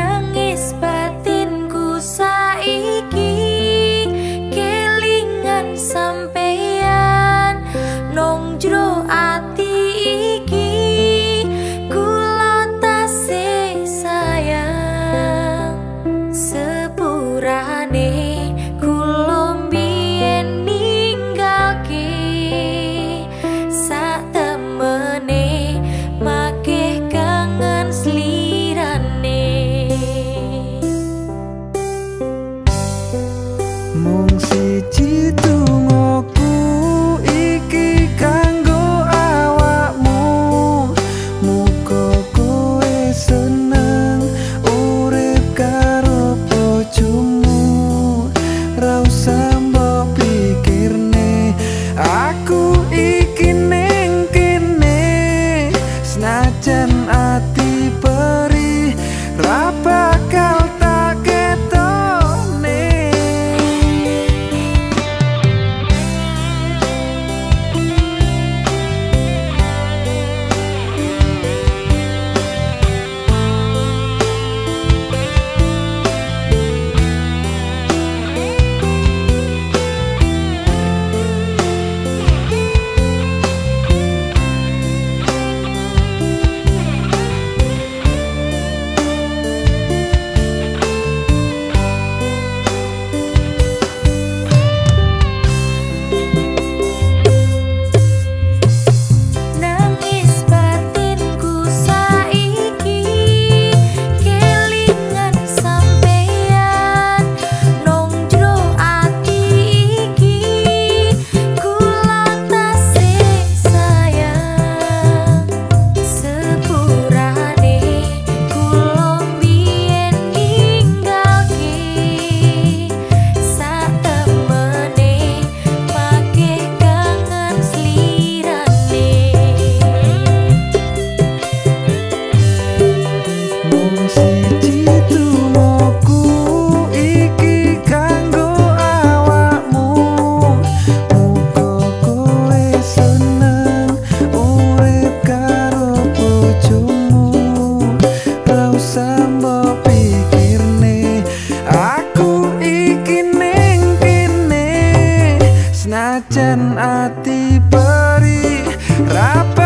menangis Sajen ati beri rapat